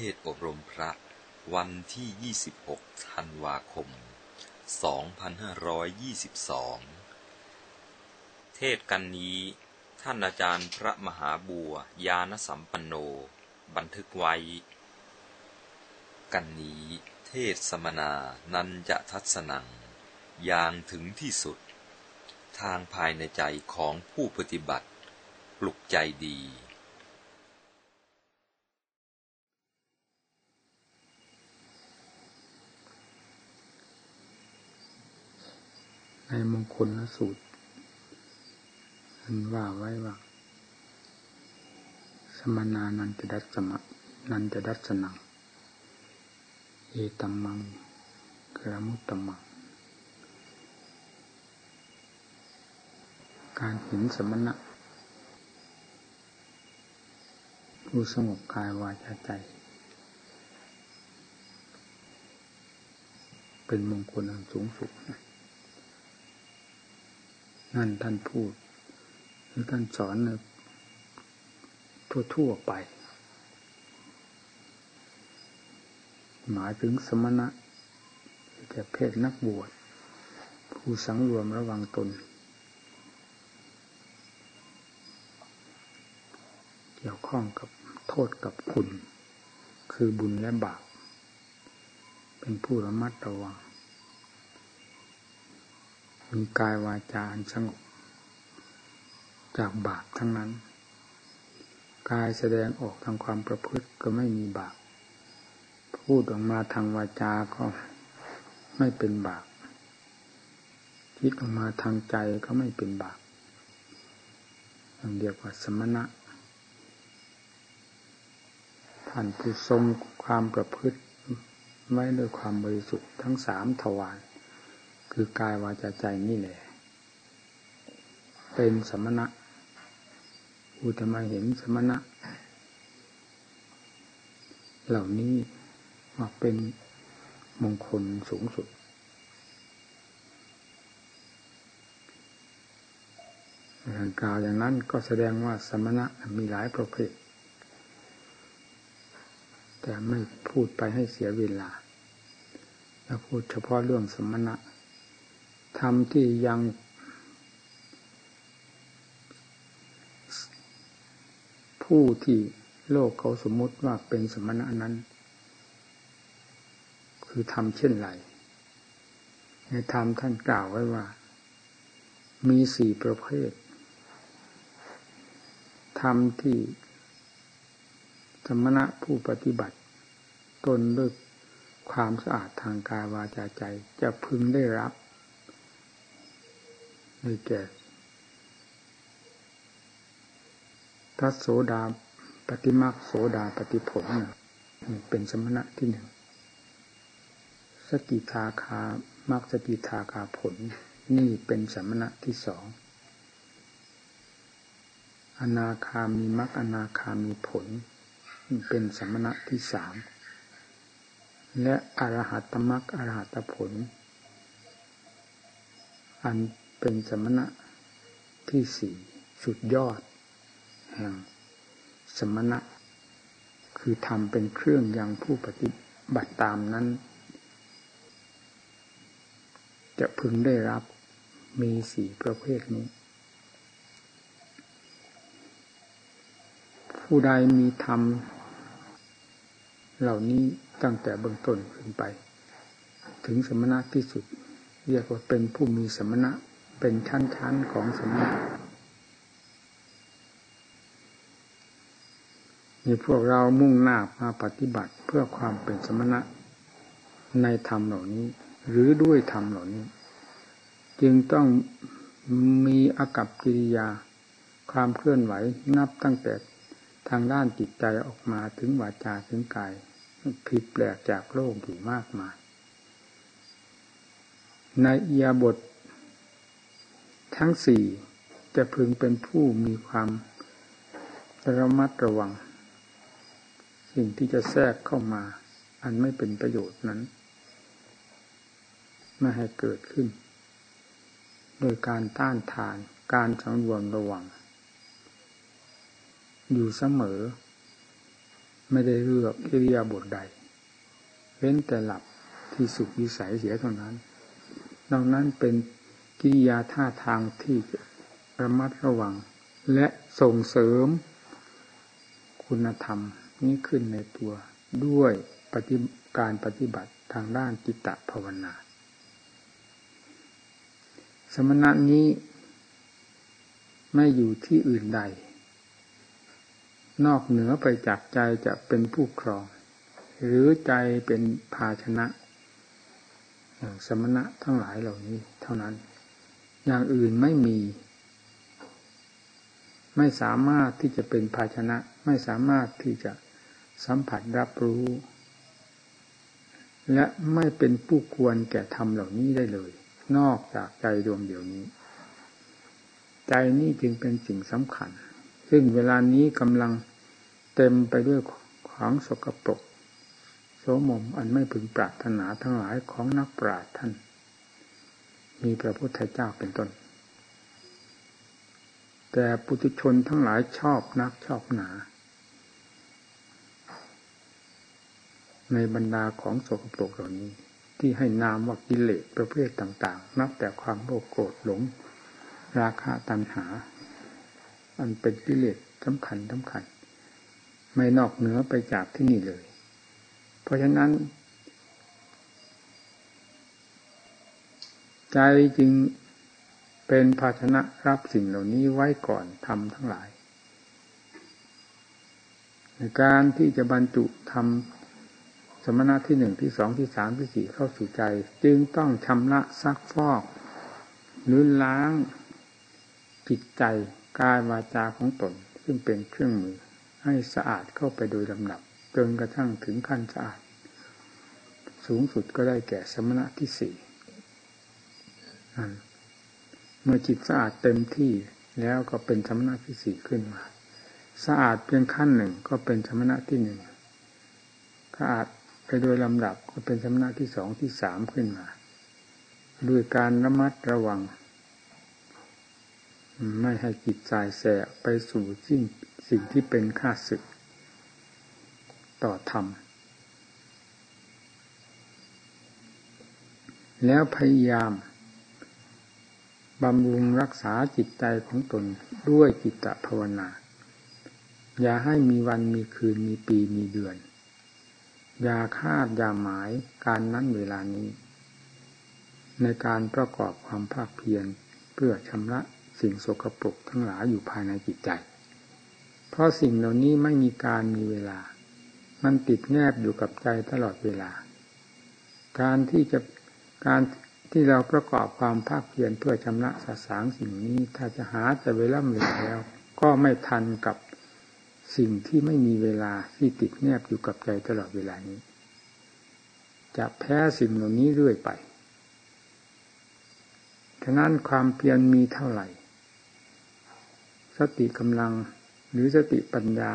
เทศอบรมพระวันที่ 26 ธันวาคม 2522 เทศกันนี้ ท่านอาจารย์พระมหาบัวยานสัมปันโน บันทึกไว้ กันนี้เทศสมนานันจะทัศนัง อย่างถึงที่สุด ทางภายในใจของผู้ปฏิบัติ ปลุกใจดี ในมงคลสูตรอันว่าไว้ว่า สมนานันจะดัสมะนันจะดัสนัง เอตัมมังกระมุตตมัง การเห็นสมณะผู้สงบกายวาจาใจ เป็นมงคลอันสูงสุดนั่ นั่นท่านพูดหรือท่านสอนทั่วๆไป หมายถึงสมณะแก่เพศนักบวช ผู้สังรวมระวังตน เกี่ยวข้องกับโทษกับคุณ คือบุญและบาปเป็นผู้ระมัดระวัง มีกายวาจาอันสงบ จากบาปทั้งนั้น กายแสดงออกทางความประพฤติก็ไม่มีบาปพูดออกมาทางวาจาก็ไม่เป็นบาปคิดออกมาทางใจก็ไม่เป็นบาปอย่างเดียวกับสมณะท่านผู้ทรงความประพฤติไว้ด้วยความบริสุทธิ์ทั้งสามทวาร คือกายวาจาใจนี่แหละ เป็นสมณะอุตมาเห็นสมณะ เหล่านี้มาเป็นมงคลสูงสุดการกล่าวอย่างนั้นก็แสดงว่าสมณะมีหลายประเภท แต่ไม่พูดไปให้เสียเวลา แล้วพูดเฉพาะเรื่องสมณะ ธรรมที่ยังผู้ที่โลกเขาสมมติว่าเป็นสมณะนั้น คือทำเช่นไรในธรรมท่านกล่าวไว้ว่า มีสี่ประเภทธรรมที่สมณะผู้ปฏิบัติ ตนด้วยความสะอาดทางกายวาจาใจจะพึงได้รับ ได้แก่ทัศโสดาปฏิมาโสดาปฏิผลเป็นสมณะที่หนึ่งสกิทาคามักสกิทาคาผล นี่เป็นสมณะที่สองอนาคามีมักอนาคามีผล เป็นสมณะที่สามและอรหัตมักอรหัตผล อัน เป็นสมณะที่สี่สุดยอด แห่งสมณะ คือทำเป็นเครื่องยังผู้ปฏิบัติตามนั้น จะพึงได้รับมีสี่ประเภทนี้ ผู้ใดมีธรรม เหล่านี้ตั้งแต่เบื้องต้นขึ้นไป ถึงสมณะที่สุด เรียกว่าเป็นผู้มีสมณะ เป็นชั้นๆของสมณะนี่พวกเรามุ่งหน้ามาปฏิบัติเพื่อความเป็นสมณะในธรรมเหล่านี้ หรือด้วยธรรมเหล่านี้ จึงต้องมีอากับกิริยา ความเคลื่อนไหวนับตั้งแต่ทางด้านจิตใจออกมาถึงวาจาถึงกายผิดแปลกจากโลกอยู่มากมาย ในเอียบท ทั้งสี่จะพึงเป็นผู้มีความระมัดระวัง สิ่งที่จะแทรกเข้ามา อันไม่เป็นประโยชน์นั้นไม่ให้เกิดขึ้น โดยการต้านทานการสังวรระวัง อยู่เสมอ ไม่ได้เลือกอิริยาบถใด เว้นแต่หลับที่สุขวิสัยเสียเท่านั้นนอกนั้นเป็น กิริยาท่าทางที่ระมัดระวัง และส่งเสริมคุณธรรมนี้ขึ้นในตัวด้วยปฏิการปฏิบัติทางด้านจิตตภาวนา สมณะนี้ไม่อยู่ที่อื่นใด นอกเหนือไปจากใจจะเป็นผู้ครอง หรือใจเป็นภาชนะ สมณะทั้งหลายเหล่านี้เท่านั้น อย่างอื่นไม่มี ไม่สามารถที่จะเป็นภาชนะ ไม่สามารถที่จะสัมผัสรับรู้ และไม่เป็นผู้ควรแก่ธรรมเหล่านี้ได้เลย นอกจากใจดวงเดียวนี้ ใจนี้จึงเป็นสิ่งสำคัญ ซึ่งเวลานี้กำลังเต็มไปด้วยของสกปรกโสมมอันไม่พึงปรารถนาทั้งหลายของนักปราชญ์ท่าน มีพระพุทธเจ้าเป็นต้น แต่ปุถุชนทั้งหลายชอบนักชอบหนา ในบรรดาของโสกปรกเหล่านี้ ที่ให้นามว่ากิเลสประเภทต่าง ๆ นับแต่ความโลภโกรธหลง ราคะตัณหา อันเป็นกิเลสสำคัญสำคัญ ไม่นอกเหนือไปจากที่นี่เลย เพราะฉะนั้น ใจจึงเป็นภาชนะรับสิ่งเหล่านี้ไว้ก่อนทำทั้งหลาย ในการที่จะบรรจุทำสมณะที่หนึ่งที่สองที่สามที่สี่เข้าสู่ใจ จึงต้องชำระซักฟอกหรือล้างจิตใจกายวาจาของตน ซึ่งเป็นเครื่องมือให้สะอาดเข้าไปโดยลำดับจนกระทั่งถึงขั้นสะอาด สูงสุดก็ได้แก่สมณะที่สี่ เมื่อจิตสะอาดเต็มที่แล้วก็เป็นสมณะที่สี่ขึ้นมา สะอาดเพียงขั้นหนึ่งก็เป็นสมณะที่หนึ่งสะอาดไปโดยลำดับก็เป็นสำนักที่สองที่สามขึ้นมา ด้วยการระมัดระวัง ไม่ให้จิตใจแสไปสู่สิ่งสิ่งที่เป็นค่าศึก ต่อธรรม แล้วพยายาม บำรุงรักษาจิตใจของตนด้วยจิตภาวนา อย่าให้มีวันมีคืนมีปีมีเดือน อย่าคาดอย่าหมายการนั้นเวลานี้ ในการประกอบความภาคเพียรเพื่อชำระสิ่งโสกปรกทั้งหลายอยู่ภายในจิตใจ เพราะสิ่งเหล่านี้ไม่มีการมีเวลา มันติดแนบอยู่กับใจตลอดเวลา การที่จะการ ที่เราประกอบความภาคเพียรเพื่อชำระสะสางสิ่งนี้ ถ้าจะหาจะเวลาเวลาแล้ว ก็ไม่ทันกับสิ่งที่ไม่มีเวลาที่ติดแนบอยู่กับใจตลอดเวลานี้ จะแพ้สิ่งเหล่านี้เรื่อยไปฉะนั้นความเพียรมีเท่าไหร่ สติกำลังหรือสติปัญญา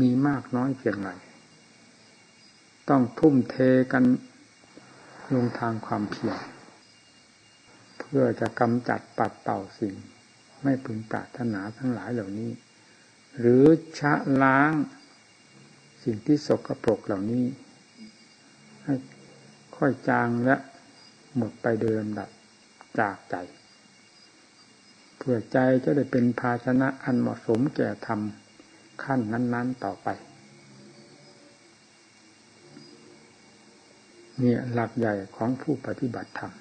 มีมากน้อยเพียงไรต้องทุ่มเทกันลงทางความเพียร พื่อจะกำจัดปัดเป่าสิ่ง ไม่พึงปรารถนาทั้งหลายเหล่านี้ หรือชะล้างสิ่งที่สกปรกเหล่านี้ ให้ค่อยจางและหมดไปโดยลำดับจากใจ เพื่อใจจะได้เป็นภาชนะอันเหมาะสมแก่ธรรมขั้นนั้น ๆต่อไปนี่หลักใหญ่ของผู้ปฏิบัติธรรม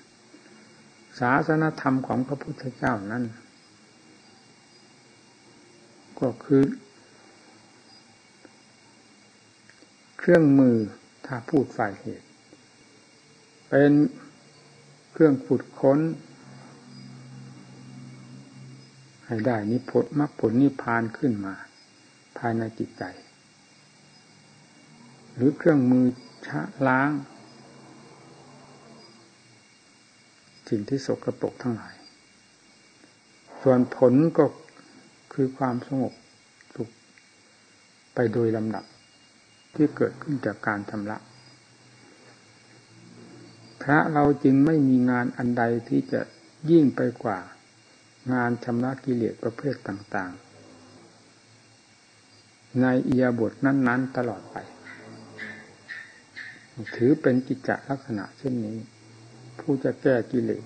ศาสนธรรมของพระพุทธเจ้านั้น ก็คือ เครื่องมือถ้าพูดฝ่ายเหตุ เป็นเครื่องขุดค้น ให้ได้นิพพมรรคผลนิพพานขึ้นมา ภายในจิตใจ หรือเครื่องมือชะล้าง สิ่งที่สกรปรกทั้งหลาย ส่วนผลก็คือความสงบสุขไปโดยลำดับ ที่เกิดขึ้นจากการชำระพระเราจึงไม่มีงานอันใดที่จะยิ่งไปกว่า งานชำระกิเลสประเภทต่าง ๆ ในอียบทนั้น ๆ ตลอดไป ถือเป็นกิจลักษณะเช่นนี้ ผู้จะแก้กิเลส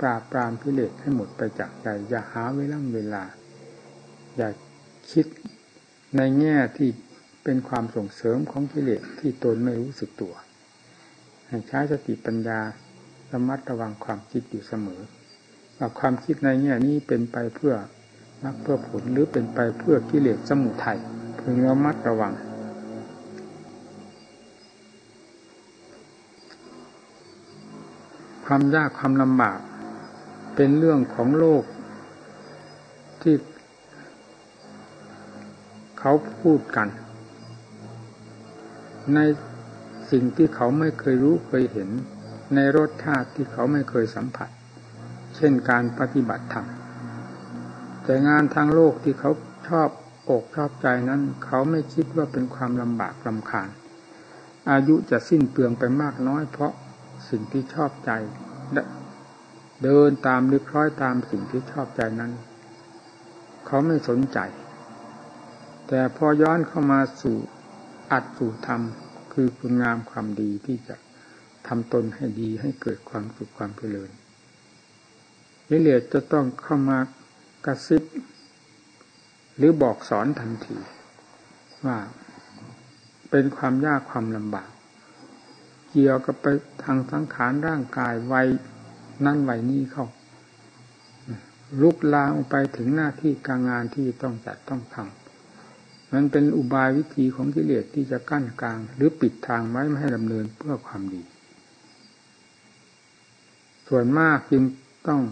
ปราบปรามกิเลสให้หมดไปจากใจ อย่าหาเวลาเวลา อย่าคิดในแง่ที่เป็นความส่งเสริมของกิเลสที่ตนไม่รู้สึกตัวให้ใช้สติปัญญาระมัดระวังความคิดอยู่เสมอว่าความคิดในแง่นี้เป็นไปเพื่อมักเพื่อผลหรือเป็นไปเพื่อกิเลสสมุทัยพึงระมัดระวัง ความยากความลำบาก เป็นเรื่องของโลก ที่เขาพูดกัน ในสิ่งที่เขาไม่เคยรู้เคยเห็น ในรสชาติที่เขาไม่เคยสัมผัส เช่นการปฏิบัติธรรมแต่งานทางโลกที่เขาชอบอกชอบใจนั้น เขาไม่คิดว่าเป็นความลำบากลำคาญ อายุจะสิ้นเปลืองไปมากน้อยเพราะ สิ่งที่ชอบใจ เดินตามหรือคล้อยตามสิ่งที่ชอบใจนั้น เขาไม่สนใจ แต่พอย้อนเข้ามาสู่อัดสู่ธรรม คือคุณงามความดีที่จะทำตนให้ดีให้เกิดความสุขความเพลินวิเลศจะต้องเข้ามากระซิบหรือบอกสอนทันที ว่าเป็นความยากความลำบาก เกี่ยวกับไป ทางสังขารร่างกายวัยนั่นวัยนี้เข้า ลุกลามไปถึงหน้าที่การงานที่ต้องจัดต้องทำมันเป็นอุบายวิธีของกิเลสที่จะกั้นกลาง หรือปิดทางไว้ไม่ให้ดำเนินเพื่อความดี ส่วนมากจึงต้อง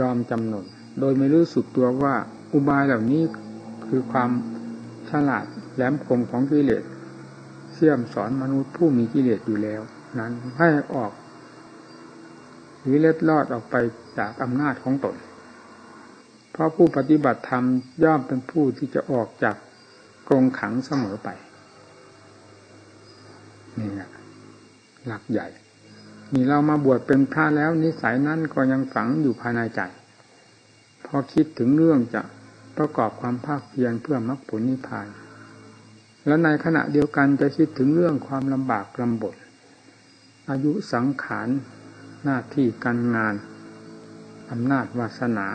ยอมจำนนโดยไม่รู้สึกตัวว่าอุบายเหล่านี้คือความฉลาดแหลมคมของกิเลสเสี่ยมสอนมนุษย์ผู้มีกิเลสอยู่แล้ว นั้นให้ออกหรือเล็ดลอดออกไปจากอำนาจของตน เพราะผู้ปฏิบัติธรรมย่อมเป็นผู้ที่จะออกจากกรงขังเสมอไป นี่แหละหลักใหญ่ นี่เรามาบวชเป็นพระแล้วนิสัยนั้นก็ยังฝังอยู่ภายในใจ พอคิดถึงเรื่องจะประกอบความภาคเพียรเพื่อมรรคผลนิพพาน แล้วในขณะเดียวกันจะคิดถึงเรื่องความลำบากลำบน อายุสังขารหน้าที่การงานอำนาจวาสนา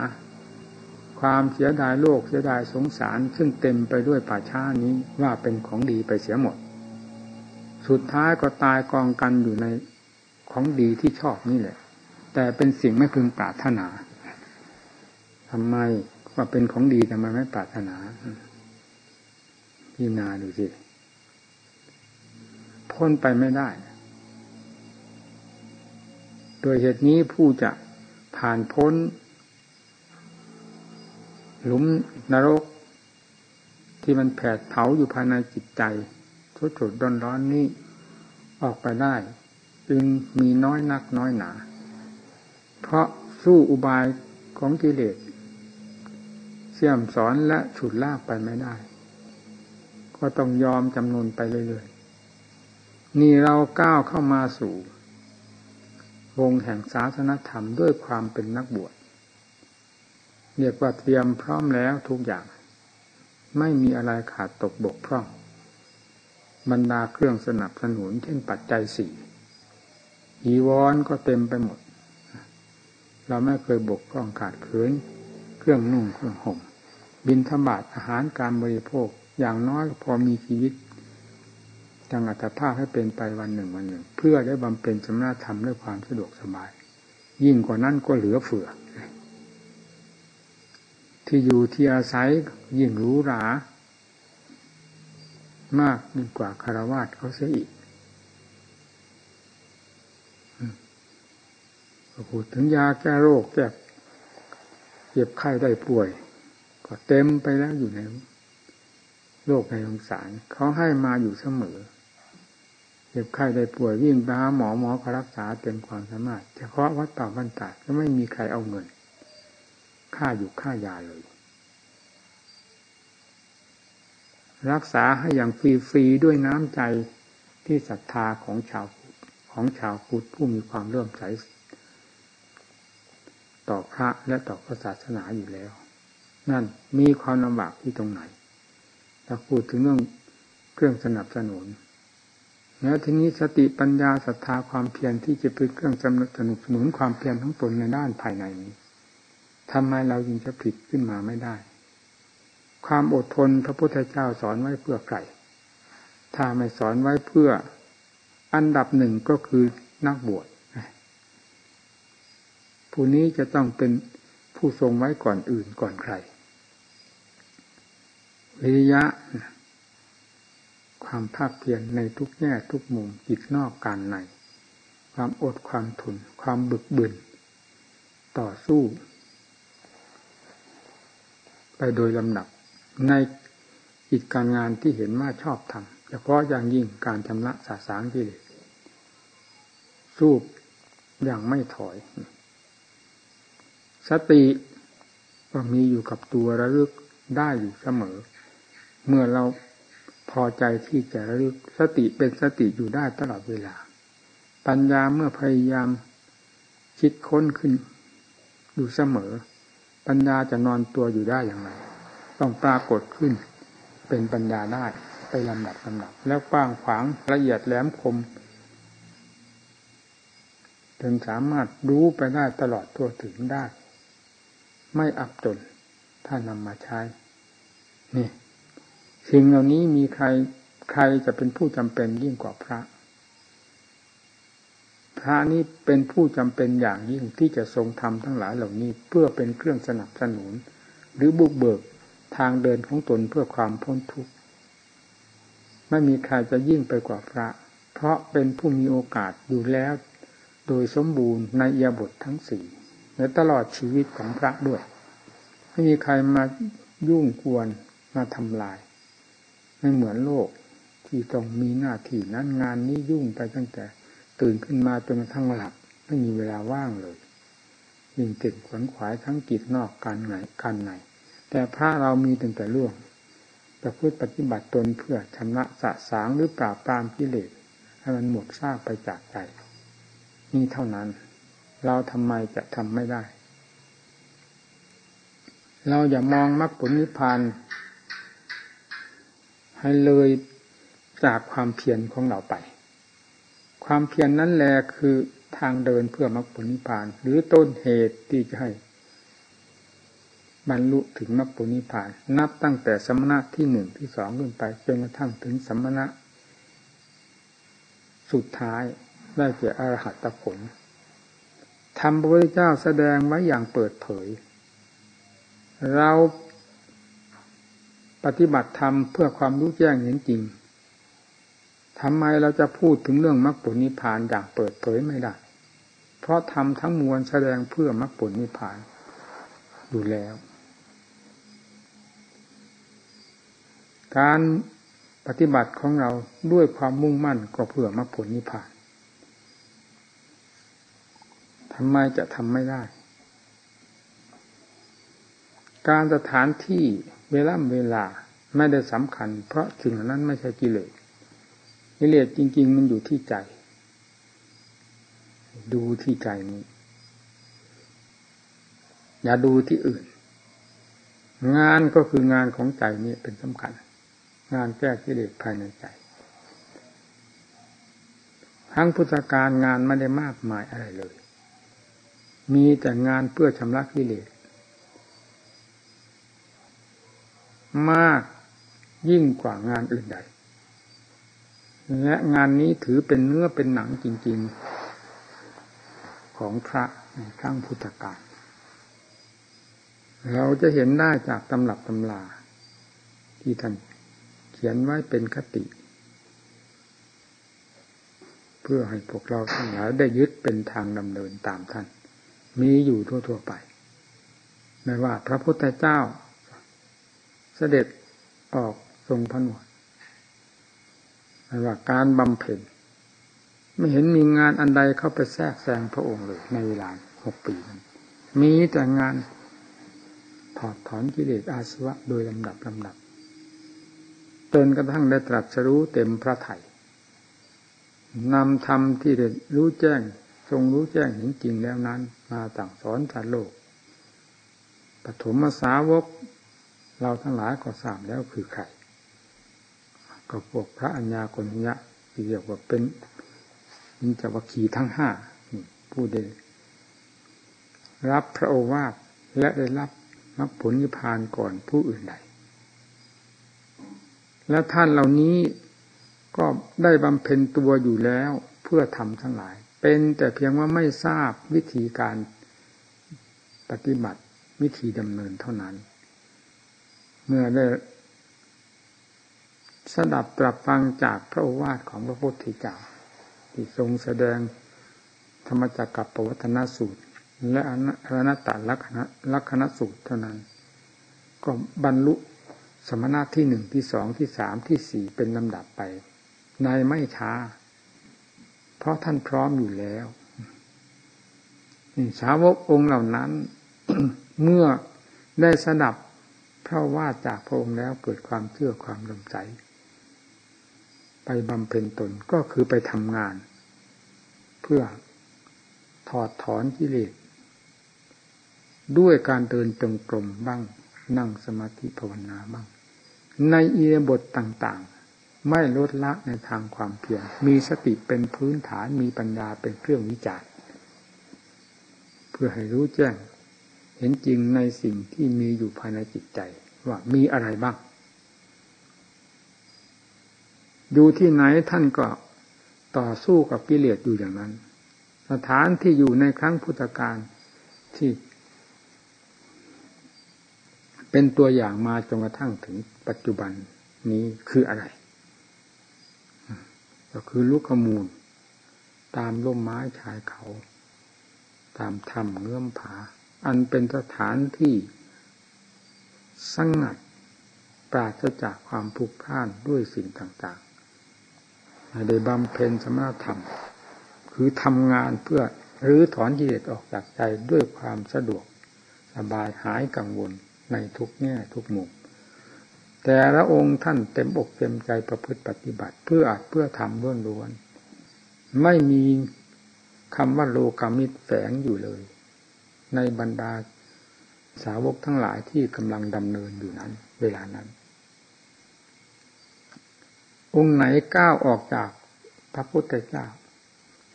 ความเสียดายโลกเสียดายสงสาร ซึ่งเต็มไปด้วยป่าช้านี้ว่าเป็นของดีไปเสียหมด สุดท้ายก็ตายกองกันอยู่ในของดีที่ชอบนี่แหละ แต่เป็นสิ่งไม่พึงปรารถนาทำไมว่าเป็นของดีทำไมไม่ปรารถนาพี่นาดูสิพ้นไปไม่ได้ โดยเหตุนี้ผู้จะผ่านพ้น หลุมนรก ที่มันแผดเผาอยู่ภายในจิตใจทุจุดร้อนร้อนนี้ ออกไปได้ จึงมีน้อยนักน้อยหนา เพราะสู้อุบายของกิเลสเสี่ยมสอนและฉุดลากไปไม่ได้ ก็ต้องยอมจำนนไปเรื่อยๆ นี่เราก้าวเข้ามาสู่ วงแห่งศาสนธรรมด้วยความเป็นนักบวชเรียกว่าเตรียมพร้อมแล้วทุกอย่าง ไม่มีอะไรขาดตกบกพร่องบรรดาเครื่องสนับสนุนเช่นปัจจัยสี่อีวอนก็เต็มไปหมด เราไม่เคยบกพร่องขาดเขินเครื่องนุ่งเครื่องห่ม บินธบาตอาหารการบริโภคอย่างน้อยพอมีชีวิต จังอัตภาพให้เป็นไปวันหนึ่งวันหนึ่ง เพื่อได้บำเพ็ญชำนาธรรมด้วยความสะดวกสบาย ยิ่งกว่านั้นก็เหลือเฟือ ที่อยู่ที่อาศัยยิ่งหรูหรามากยิ่งกว่าคารวาสเขาเสียอีกพูดถึงยาแก้โรคแก้เจ็บไข้ได้ป่วย ก็เต็มไปแล้วอยู่ในโลกในสงสารเขาให้มาอยู่เสมอ จ็บไข้ได้ป่วยวิ่งไปหาหมอหมอก็รักษาเต็มความสามารถ เฉพาะวัดป่าบรรดาก็ไม่มีใครเอาเงิน ค่าอยู่ค่ายาเลย รักษาให้อย่างฟรีๆด้วยน้ำใจที่ศรัทธาของชาวของชาวพุทธผู้มีความเลื่อมใสต่อพระและต่อพระศาสนาอยู่แล้ว นั่นมีความลำบากที่ตรงไหนถ้าพูดถึงเรื่องเครื่องสนับสนุน แล้วทีนี้สติปัญญาศรัทธาความเพียรที่จะเป็นเครื่องสนับสนุนความเพียรทั้งตนในด้านภายในนี้ทำไมเราจึงจะผิดขึ้นมาไม่ได้ ความอดทนพระพุทธเจ้าสอนไว้เพื่อใครถ้าไม่สอนไว้เพื่ออันดับหนึ่งก็คือนักบวชผู้นี้จะต้องเป็นผู้ทรงไว้ก่อนอื่นก่อนใครวิริยะ ความภาคเพียรในทุกแง่ทุกมุมจิตนอกการใน ความอดความทนความบึกบึนต่อสู้ ไปโดยลำดับในกิจการงานที่เห็นว่าชอบทำเฉพาะอย่างยิ่งการชำระสาสางกิเลสสู้อย่างไม่ถอย สติก็มีอยู่กับตัวระลึกได้อยู่เสมอ เมื่อเรา พอใจที่จะระลึกสติเป็นสติอยู่ได้ตลอดเวลา ปัญญาเมื่อพยายามคิดค้นขึ้นอยู่เสมอ ปัญญาจะนอนตัวอยู่ได้อย่างไร ต้องปรากฏขึ้นเป็นปัญญาได้ไปลำดับลำดับ แล้วกว้างขวางละเอียดแหลมคมจนสามารถรู้ไปได้ตลอดทั่วถึงได้ ไม่อับจนถ้านำมาใช้ นี่ สิ่งเหล่านี้มีใครใครจะเป็นผู้จำเป็นยิ่งกว่าพระ พระนี้เป็นผู้จำเป็นอย่างยิ่งที่จะทรงทำทั้งหลายเหล่านี้เพื่อเป็นเครื่องสนับสนุน หรือบุกเบิกทางเดินของตนเพื่อความพ้นทุกข์ไม่มีใครจะยิ่งไปกว่าพระ เพราะเป็นผู้มีโอกาสอยู่แล้ว โดยสมบูรณ์ในเอียบททั้งสี่และตลอดชีวิตของพระด้วย ไม่มีใครมายุ่งกวนมาทำลาย ไม่เหมือนโลกที่ต้องมีหน้าที่นั้นงานนี้ยุ่งไปตั้งแต่ตื่นขึ้นมาจนกระทั่งหลับไม่มีเวลาว่างเลยยิ่งติดขวนขวายทั้งกิจนอกการไหนการไหน แต่พระเรามีตั้งแต่ล่วงประพฤติปฏิบัติตนเพื่อชำระสะสางหรือปราบปรามกิเลสให้มันหมดซากไปจากใจนี่เท่านั้น เราทำไมจะทำไม่ได้ เราอย่ามองมรรคผลนิพพาน ให้เลยจากความเพียรของเราไป ความเพียรนนั้นแหละคือทางเดินเพื่อมรรคผลนิพพาน หรือต้นเหตุที่จะให้บรรลุถึงมรรคผลนิพพาน นับตั้งแต่สมณะที่หนึ่งที่สองขึ้นไปจนกระทั่งถึงสมณะ สุดท้ายได้แก่อรหัตผลธรรมพระพุทธเจ้าแสดงไว้อย่างเปิดเผย เรา ปฏิบัติธรรมเพื่อความรู้แจ้งเห็นจริงทำไมเราจะพูดถึงเรื่องมรรคผลนิพพานอย่างเปิดเผยไม่ได้ เพราะทำทั้งมวลแสดงเพื่อมรรคผลนิพพานอยู่แล้ว การปฏิบัติของเราด้วยความมุ่งมั่นก็เพื่อมรรคผลนิพพานทำไมจะทำไม่ได้ การสถานที่ เวลาเวลาไม่ได้สำคัญ เพราะสิ่งนั้นไม่ใช่กิเลสกิเลสจริง ๆ มันอยู่ที่ใจ ดูที่ใจนี้ อย่าดูที่อื่น งานก็คืองานของใจนี้เป็นสำคัญ งานแก้กิเลสภายในใจทั้งพุทธการงานไม่ได้มากมายอะไรเลย มีแต่งานเพื่อชำระกิเลส มากยิ่งกว่างานอื่นใดและงานนี้ถือเป็นเนื้อเป็นหนังจริง ๆ ของพระในครั้งพุทธกาลเราจะเห็นได้จากตำรับตำลา ที่ท่านเขียนไว้เป็นคติ เพื่อให้พวกเราทั้งหลายได้ยึดเป็นทางดำเนินตามท่าน มีอยู่ทั่วๆไป ไม่ว่าพระพุทธเจ้า เสด็จออกทรงผนวดไม่ว่าการบำเพ็ญไม่เห็นมีงานอันใดเข้าไปแทรกแซงพระองค์เลย ในเวลาหกปีนั้นมีแต่งานถอดถอนกิเลสอาสวะโดยลำดับลำดับจนกระทั่งได้ตรัสรู้เต็มพระไถ่นำธรรมที่ได้รู้แจ้ง ทรงรู้แจ้งเห็นจริงแล้วนั้น มาต่างสอนสารโลกปฐมสาวก เราทั้งหลายก็ทราบแล้วคือใครก็พวกพระอัญญาโกณยะที่เรียกว่าเป็นมิจวัคคีทั้งห้าผู้ได้รับพระโอวาทและได้รับมรรคผลนิพพานก่อนผู้อื่นใด และท่านเหล่านี้ก็ได้บำเพ็ญตัวอยู่แล้วเพื่อทำทั้งหลาย เป็นแต่เพียงว่าไม่ทราบวิธีการปฏิบัติวิธีดำเนินเท่านั้น เมื่อได้สดับตรับฟังจากพระโอวาทของพระพุทธเจ้าที่ทรงแสดงธรรมจักกับปวัตนสูตร และอนัตตลักษณลักษณสูตรเท่านั้น ก็บรรลุสมณะที่หนึ่งที่สองที่สามที่สี่เป็นลำดับไป ในไม่ช้า เพราะท่านพร้อมอยู่แล้วสาวกองค์เหล่านั้น เมื่อได้สดับ พราะว่าจากพระองค์แล้วเกิดความเชื่อความลำใจไปบำเพ็ญตนก็คือไปทำงาน เพื่อถอดถอนกิเลสด้วยการเดินจงกรมบ้างนั่งสมาธิภาวนาบ้าง ในเอียบทต่างๆ ไม่ลดละในทางความเพียรมีสติเป็นพื้นฐานมีปัญญาเป็นเครื่องวิจารณ์เพื่อให้รู้แจ้ง เห็นจริงในสิ่งที่มีอยู่ภายในจิตใจ ว่ามีอะไรบ้าง อยู่ที่ไหนท่านก็ต่อสู้กับกิเลสอยู่อย่างนั้น สถานที่อยู่ในครั้งพุทธกาลที่ เป็นตัวอย่างมาจนกระทั่งถึงปัจจุบันนี้คืออะไร ก็คือลูกขมูล ตามร่มไม้ชายเขา ตามถ้ำเงื่อมผา อันเป็นสถานที่สงัดปราศจากความผูกพันด้วยสิ่งต่างได้บำเพ็ญสมณธรรม คือทำงานเพื่อรื้อถอนกิเลสออกจากใจด้วยความสะดวก สบายหายกังวลในทุกแง่ทุกมุมแต่ละองค์ท่านเต็มอกเต็มใจประพฤติปฏิบัติ เพื่ออาจเพื่อทำล้วนล้วน ไม่มีคำว่าโลกามิตรแฝงอยู่เลย ในบรรดาสาวกทั้งหลายที่กำลังดำเนินอยู่นั้น เวลานั้น องค์ไหนก้าวออกจากพระพุทธเจ้า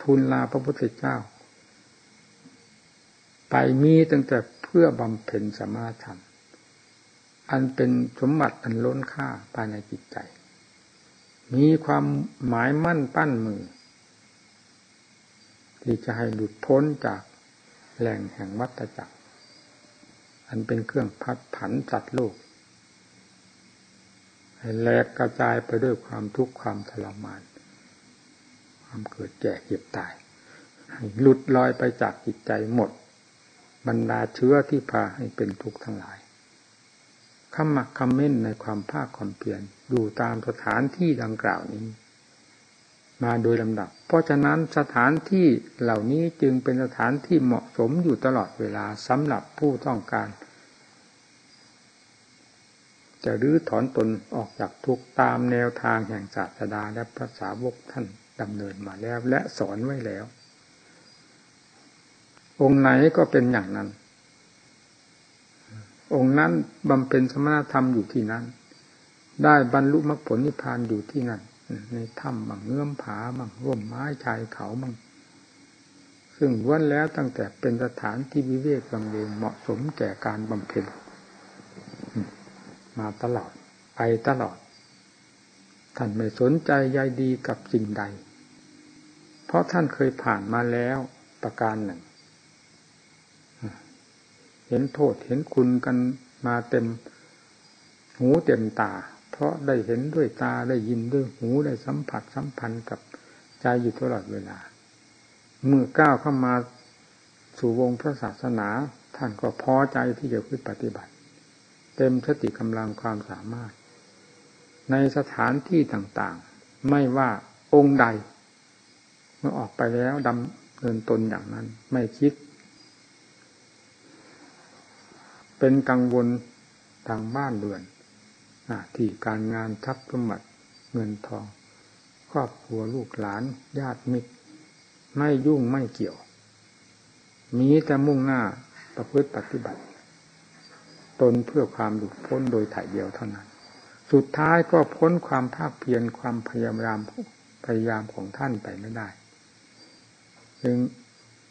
ทูลลาพระพุทธเจ้า ไปมีตั้งแต่เพื่อบำเพ็ญสมาธรรม อันเป็นสมบัติอันล้นค่าภายในจิตใจ มีความหมายมั่นปั้นมือ ที่จะให้หลุดพ้นจาก แหล่งแห่งวัฏจักร อันเป็นเครื่องพัดผันจัดโลกให้แหลกกระจายไปด้วยความทุกข์ความทรมาน ความเกิดแก่เก็บตายให้หลุดลอยไปจากจิตใจหมด บรรดาเชื้อที่พาให้เป็นทุกข์ทั้งหลายขมักคำเม่นในความภาคความเพียรอยู่ตามสถานที่ดังกล่าวนี้ มาโดยลำดับ เพราะฉะนั้นสถานที่เหล่านี้จึงเป็นสถานที่เหมาะสมอยู่ตลอดเวลาสำหรับผู้ต้องการ จะรื้อถอนตนออกจากทุกตามแนวทางแห่งศาสดาและพระสาวกท่านดำเนินมาแล้วและสอนไว้แล้ว องค์ไหนก็เป็นอย่างนั้น องค์นั้นบำเพ็ญสมณธรรมอยู่ที่นั้น ได้บรรลุมรรคผลนิพพานอยู่ที่นั่น ในถ้ำบางเงื่อมผาบางร่มไม้ชายเขาบางซึ่งวันแล้วตั้งแต่เป็นสถานที่วิเวกบังเวงเหมาะสมแก่การบำเพ็ญมาตลอดไปตลอด ท่านไม่สนใจใยดีกับสิ่งใด เพราะท่านเคยผ่านมาแล้วประการหนึ่ง เห็นโทษเห็นคุณกันมาเต็มหูเต็มตา เพราะได้เห็นด้วยตาได้ยินด้วยหูได้สัมผัสสัมพันธ์กับใจอยู่ตลอดเวลา เมื่อก้าวเข้ามาสู่วงพระศาสนา ท่านก็พอใจที่จะพึ่งปฏิบัติ เต็มสติกำลังความสามารถ ในสถานที่ต่างๆ ไม่ว่าองค์ใด เมื่อออกไปแล้วดำเนินตนอย่างนั้น ไม่คิด เป็นกังวลทางบ้านเรือน ที่การงานทัพสมบัติเงินทอง ครอบครัวลูกหลาน ญาติมิตร ไม่ยุ่งไม่เกี่ยว มีแต่มุ่งหน้าประพฤติปฏิบัติ ตนเพื่อความหลุดพ้นโดยถ่ายเดียวเท่านั้น สุดท้ายก็พ้นความภาคเพียรความพยายามพยายามของท่านไปไม่ได้จึง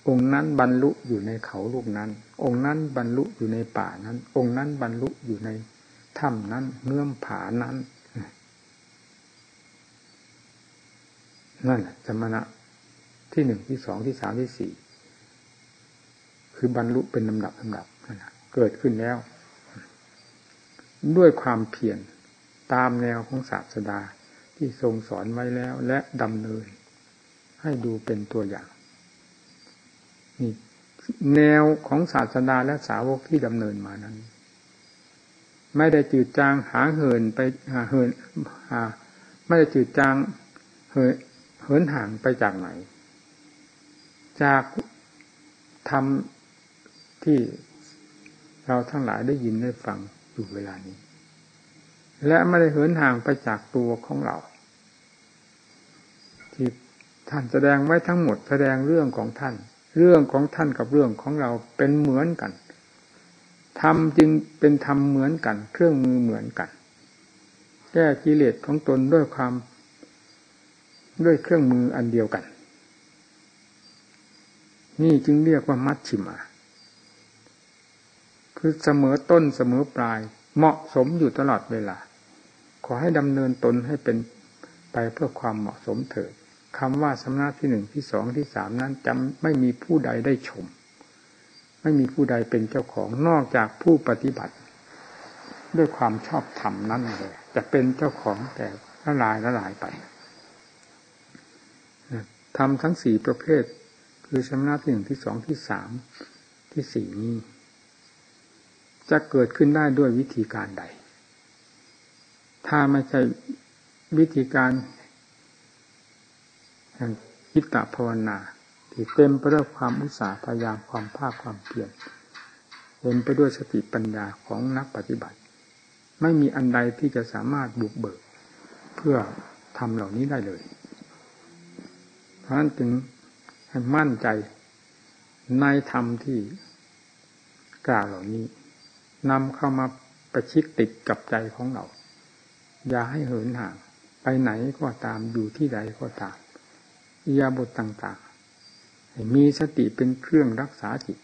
องค์นั้นบรรลุอยู่ในเขาลูกนั้น องค์นั้นบรรลุอยู่ในป่านั้น องค์นั้นบรรลุอยู่ใน ถ้ำนั้นเงื่อมผานั้นนั่นสมณะที่หนึ่งที่สองที่สามที่สี่คือบรรลุเป็นลำดับลำดับเกิดขึ้นแล้ว ด้วยความเพียรตามแนวของศาสดาที่ทรงสอนไว้แล้วและดำเนิน ให้ดูเป็นตัวอย่างนี่แนวของศาสดาและสาวกที่ดำเนินมานั้น ไม่ได้จืดจางหาเหินไปหาเหินหาไม่ได้จืดจางเหินเหินห่างไปจากไหน จากทำที่เราทั้งหลายได้ยินได้ฟังอยู่เวลานี้ และไม่ได้เหินห่างไปจากตัวของเรา ที่ท่านแสดงไว้ทั้งหมดแสดงเรื่องของท่าน เรื่องของท่านกับเรื่องของเราเป็นเหมือนกัน ทำจึงเป็นธรรมเหมือนกัน เครื่องมือเหมือนกัน แก้กิเลสของตนด้วยความด้วยเครื่องมืออันเดียวกัน นี่จึงเรียกว่ามัชชิมา คือเสมอต้นเสมอปลาย เหมาะสมอยู่ตลอดเวลา ขอให้ดำเนินตนให้เป็นไปเพื่อความเหมาะสมเถิดคำว่าสำนักที่หนึ่งที่สองที่สามนั้นจะไม่มีผู้ใดได้ชม ไม่มีผู้ใดเป็นเจ้าของนอกจากผู้ปฏิบัติ ด้วยความชอบธรรมนั่นเลยจะเป็นเจ้าของแต่ละลายละลายไปทำทั้งสี่ประเภท คือสำนักที่หนึ่งที่สองที่สามที่สี่นี้ จะเกิดขึ้นได้ด้วยวิธีการใด ถ้าไม่ใช่วิธีการแห่งจิตตภาวนา ที่เต็มไปด้วยความอุตสาห์พยายามความภาคความเพียรเต็มไปด้วยสติปัญญาของนักปฏิบัติ ไม่มีอันใดที่จะสามารถบุกเบิก เพื่อทำเหล่านี้ได้เลย เพราะฉะนั้นจึงให้มั่นใจในธรรมที่กล่าวเหล่านี้นำเข้ามาประชิดติดกับใจของเรา อย่าให้เหินห่าง ไปไหนก็ตามอยู่ที่ใดก็ตามอิยาบทต่างๆ มีสติเป็นเครื่องรักษาจิต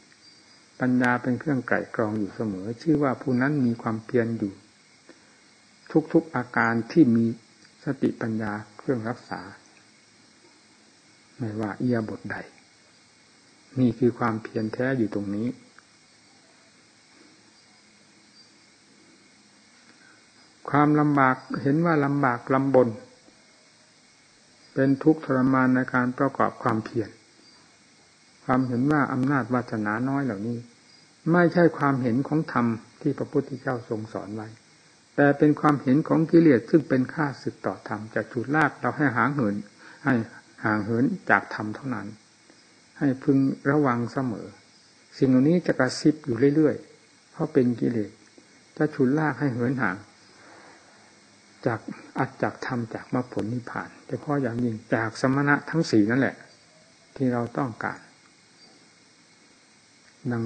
ปัญญาเป็นเครื่องไก่กรองอยู่เสมอ ชื่อว่าผู้นั้นมีความเพียรอยู่ ทุกๆอาการที่มีสติปัญญาเครื่องรักษา ไม่ว่าเอิยบทใด นี่คือความเพียรแท้อยู่ตรงนี้ ความลำบากเห็นว่าลำบากลำบน เป็นทุกข์ทรมานในการประกอบความเพียร ความเห็นว่าอำนาจวาสนาน้อยเหล่านี้ ไม่ใช่ความเห็นของธรรมที่พระพุทธเจ้าทรงสอนไว้ แต่เป็นความเห็นของกิเลสซึ่งเป็นค่าศึกต่อธรรมจะจุดลากเราให้ห่างเหิน ให้ห่างเหินจากธรรมเท่านั้น ให้พึงระวังเสมอ สิ่งเหล่านี้จะกระซิบอยู่เรื่อยๆ เพราะเป็นกิเลสจะฉุดลากให้เหินห่าง จากอัดจากธรรมจากมรรคผลนิพพานเฉพาะอย่างยิ่งจากสมณะทั้งสี่นั่นแหละ ที่เราต้องการ ดัง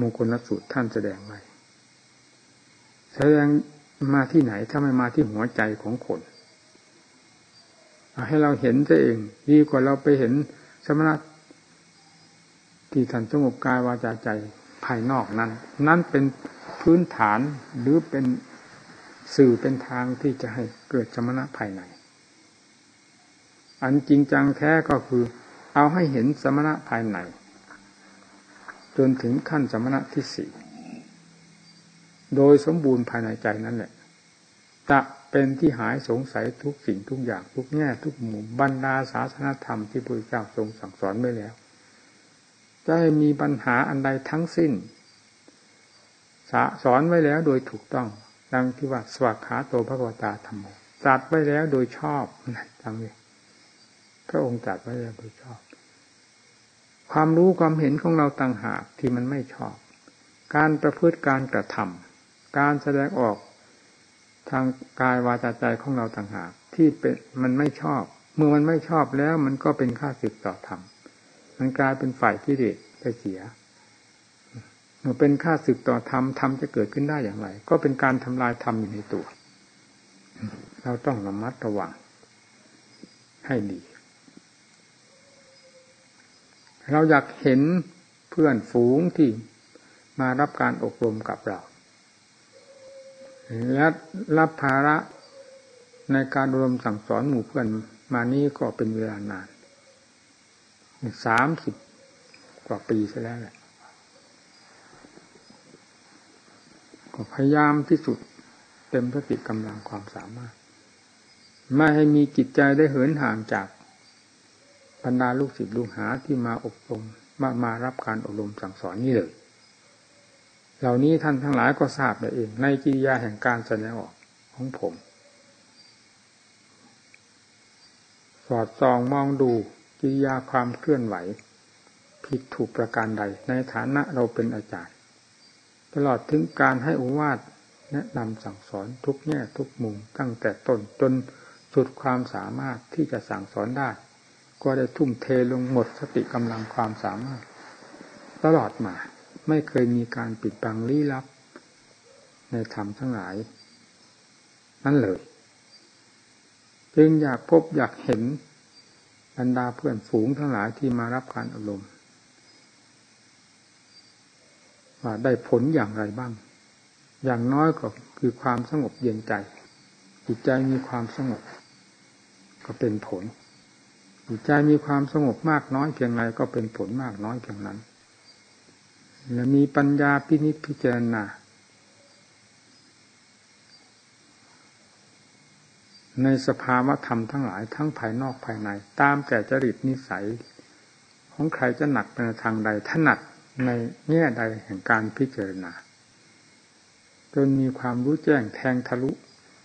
มงคลสูตรท่านแสดงไว้แสดงมาที่ไหนถ้าไม่มาที่หัวใจของคนให้เราเห็นซะเอง ดีกว่าเราไปเห็นสมณะที่ท่านสงบกายวาจาใจภายนอกนั้น นั่นเป็นพื้นฐานหรือเป็นสื่อเป็นทางที่จะให้เกิดสมณะภายใน อันจริงจังแท้ก็คือ เอาให้เห็นสมณะภายใน จนถึงขั้นสมณะที่สี่โดยสมบูรณ์ภายในใจนั่นแหละจะเป็นที่หายสงสัยทุกสิ่งทุกอย่างทุกแง่ทุกมุมบรรดาศาสนธรรมที่พระเจ้าทรงสั่งสอนไว้แล้วจะมีปัญหาอันใดทั้งสิ้นสอนไว้แล้วโดยถูกต้องดังที่ว่าสวัสขาโตพระกวตาธรรมจัดไว้แล้วโดยชอบนะจังเลย พระองค์จัดไว้แล้วโดยชอบ ความรู้ความเห็นของเราต่างหากที่มันไม่ชอบ การประพฤติการกระทำการแสดงออกทางกายวาจาใจของเราต่างหาก ที่เป็นมันไม่ชอบ เมื่อมันไม่ชอบแล้วมันก็เป็นค่าศึกต่อธรรมมันกลายเป็นฝ่ายที่เด็ดไปเสียเมื่อเป็นค่าศึกต่อธรรมธรรมจะเกิดขึ้นได้อย่างไร ก็เป็นการทำลายธรรมอยู่ในตัว เราต้องระมัดระวังให้ดี เราอยากเห็นเพื่อนฝูงที่มารับการอบรมกับเรา และรับภาระในการอบรมสั่งสอนหมู่เพื่อนมานี้ก็เป็นเวลานานสามสิบกว่าปีซะแล้วแหละก็พยายามที่สุดเต็มสติกำลังความสามารถ ไม่ให้มีจิตใจได้เหินห่างจาก บรรดาลูกศิษย์ลูกหาที่มาอบรมมามารับการอบรมสั่งสอนนี่เลย เหล่านี้ท่านทั้งหลายก็ทราบได้เอง ในกิริยาแห่งการแสดงออกของผม สอดส่องมองดูกิริยาความเคลื่อนไหว ผิดถูกประการใด ในฐานะเราเป็นอาจารย์ ตลอดถึงการให้อุวาทแนะนำสั่งสอนทุกแง่ทุกมุมตั้งแต่ต้นจนสุดความสามารถที่จะสั่งสอนได้ ก็ได้ทุ่มเทลงหมดสติกำลังความสามารถ ตลอดมา ไม่เคยมีการปิดบังลี้ลับ ในธรรมทั้งหลาย นั่นเลย จึงอยากพบอยากเห็นบรรดาเพื่อนฝูงทั้งหลายที่มารับการอบรมว่าได้ผลอย่างไรบ้าง อย่างน้อยก็คือความสงบเย็นใจ จิตใจมีความสงบ ก็เป็นผล จิตใจมีความสงบมากน้อยเพียงไรก็เป็นผลมากน้อยเพียงนั้น และมีปัญญาพินิจพิจารณาในสภาวะธรรมทั้งหลายทั้งภายนอกภายใน ตามแต่จริตนิสัย ของใครจะหนักไปในทางใดถนัดในแง่ใดแห่งการพิจารณา จนมีความรู้แจ้งแทงทะลุ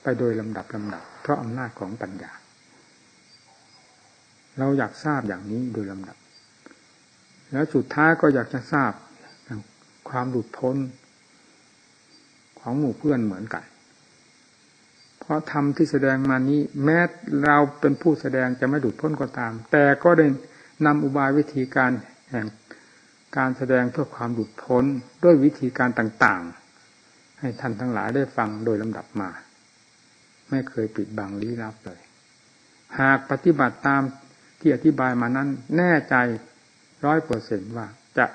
ไปโดยลำดับลำดับ เพราะอำนาจของปัญญา เราอยากทราบอย่างนี้โดยลำดับ แล้วสุดท้ายก็อยากจะทราบความหลุดพ้น ของหมู่เพื่อนเหมือนกัน เพราะธรรมที่แสดงมานี้ แม้เราเป็นผู้แสดงจะไม่หลุดพ้นก็ตาม แต่ก็ได้นำอุบายวิธีการแห่งการแสดงเพื่อความหลุดพ้นด้วยวิธีการต่างๆ ให้ท่านทั้งหลายได้ฟังโดยลำดับมา ไม่เคยปิดบังลี้ลับเลย หากปฏิบัติตาม ที่อธิบายมานั้น แน่ใจร้อยเปอร์เซนว่าจะ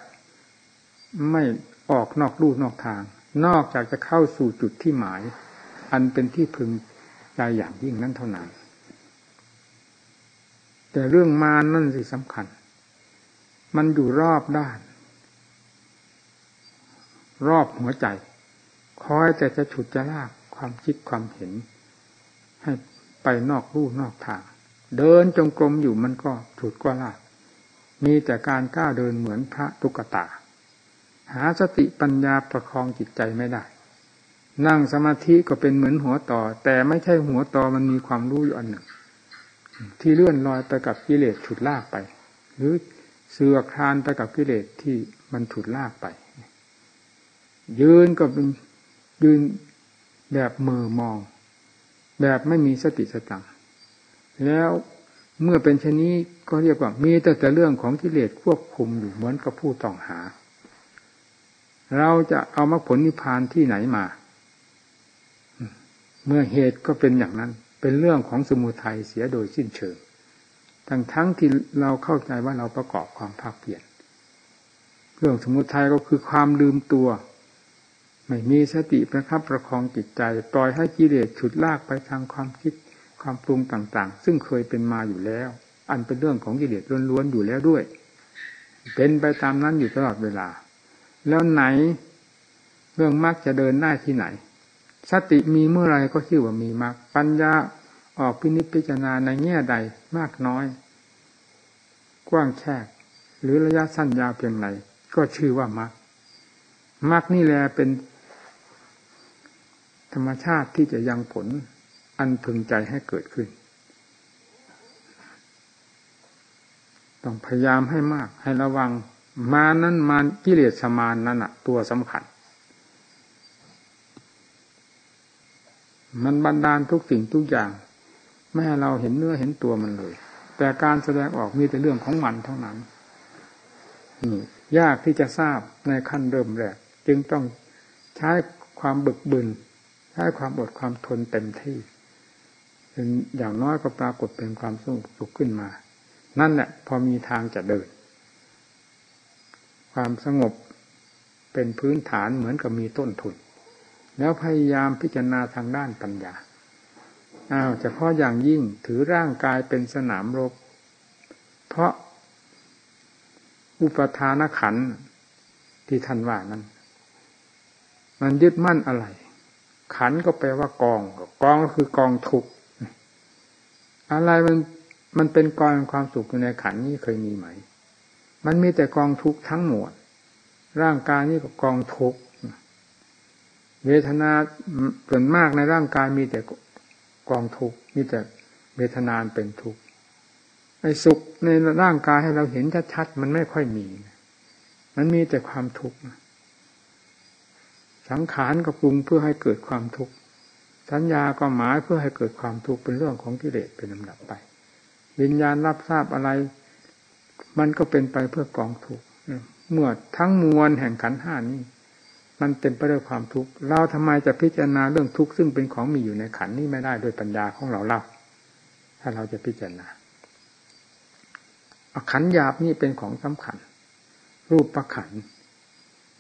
ไม่ออกนอกลู่นอกทาง นอกจากจะเข้าสู่จุดที่หมาย อันเป็นที่พึงใจอย่างยิ่งนั้นเท่านั้น แต่เรื่องมานั่นสิสำคัญ มันอยู่รอบด้าน รอบหัวใจ คอยแต่จะฉุดจะลากความคิดความเห็น ให้ไปนอกลู่นอกทาง เดินจงกรมอยู่มันก็ฉุดก็ลากมีแต่การก้าวเดินเหมือนพระตุกตา หาสติปัญญาประคองจิตใจไม่ได้ นั่งสมาธิก็เป็นเหมือนหัวต่อ แต่ไม่ใช่หัวต่อมันมีความรู้อยู่อันหนึ่ง ที่เลื่อนลอยไปกับกิเลสฉุดลากไป หรือเสือคลานไปกับกิเลสที่มันฉุดลากไป ยืนก็เป็นยืนแบบมือมอง แบบไม่มีสติสตัง แล้วเมื่อเป็นเช่นนี้ ก็เรียกว่ามีแต่แต่เรื่องของกิเลสควบคุมอยู่เหมือนกับผู้ต้องหา เราจะเอามรรคผลนิพพานที่ไหนมา เมื่อเหตุก็เป็นอย่างนั้น เป็นเรื่องของสมุทัยเสียโดยสิ้นเชิง ทั้งทั้งที่เราเข้าใจว่าเราประกอบความภาคเปลี่ยน เรื่องสมุทัยก็คือความลืมตัว ไม่มีสติประคับประคองจิตใจ ปล่อยให้กิเลสฉุดลากไปทางความคิด ความปรุงต่างๆ ซึ่งเคยเป็นมาอยู่แล้ว อันเป็นเรื่องของกิเลสล้วนๆอยู่แล้วด้วย เป็นไปตามนั้นอยู่ตลอดเวลา แล้วไหนเรื่องมรรคจะเดินได้าที่ไหน สติมีเมื่อไรก็ชื่อว่ามีมรรคปัญญาออกพินิจพิจารณาในแง่ใดมากน้อย กว้างแคบหรือระยะสั้นยาวเพียงไรก็ชื่อว่ามรรคมรรคนี่แหละเป็นธรรมชาติที่จะยังผล อันพึงใจให้เกิดขึ้น ต้องพยายามให้มาก ให้ระวัง มานั้นมากิเลสมานนั่นอะตัวสำคัญ มันบันดาลทุกสิ่งทุกอย่าง ไม่ให้เราเห็นเนื้อเห็นตัวมันเลย แต่การแสดงออกมีแต่เรื่องของมันเท่านั้นนี่ยากที่จะทราบในขั้นเริ่มแรกจึงต้องใช้ความบึกบึนใช้ความอดความทนเต็มที่ อย่างน้อยก็ปรากฏเป็นความสงบสุขขึ้นมา นั่นแหละพอมีทางจะเดิน ความสงบเป็นพื้นฐานเหมือนกับมีต้นทุน แล้วพยายามพิจารณาทางด้านปัญญาอ้าวเฉพาะอย่างยิ่งถือร่างกายเป็นสนามรบ เพราะอุปทานขันที่ท่านว่านั้น มันยึดมั่นอะไร ขันก็แปลว่ากองกองก็คือกองทุก อะไรมันมันเป็นกองความสุขอยู่ในขันนี้เคยมีไหม มันมีแต่กองทุกข์ทั้งหมด ร่างกายนี่ก็กองทุกเวทนาส่วนมากในร่างกายมีแต่กองทุกมีแต่เวทนานเป็นทุกข์ไอ้สุขในร่างกายให้เราเห็นชัดๆมันไม่ค่อยมี มันมีแต่ความทุกข์สังขารก็ปรุงเพื่อให้เกิดความทุกข์ สัญญาก็หมายเพื่อให้เกิดความทุกข์เป็นเรื่องของกิเลสเป็นลำดับไป วิญญาณรับทราบอะไร มันก็เป็นไปเพื่อกองทุกข์เมื่อทั้งมวลแห่งขันห้านี้ มันเต็มไปด้วยความทุกข์เราทำไมจะพิจารณาเรื่องทุกข์ซึ่งเป็นของมีอยู่ในขันนี้ไม่ได้ด้วยปัญญาของเราเล่าถ้าเราจะพิจารณาขันหยาบนี่เป็นของสำคัญ รูปประขัน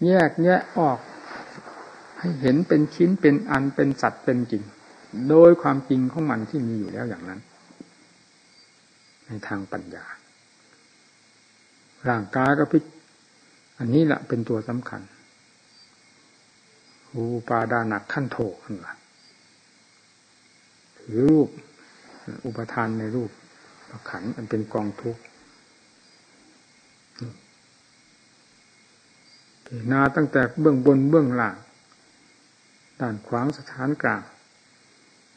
แยกแยะออก ให้เห็นเป็นชิ้นเป็นอันเป็นสัตว์เป็นจริง โดยความจริงของมันที่มีอยู่แล้วอย่างนั้น ในทางปัญญา ร่างกายก็พิอันนี้แหละเป็นตัวสำคัญรูปาดานักขั้นโถขึ้นมาถือรูป อุปทานในรูปขันอันเป็นกองทุกข์นาตั้งแต่เบื้องบนเบื้องล่าง ด้านขวางสถานกลาง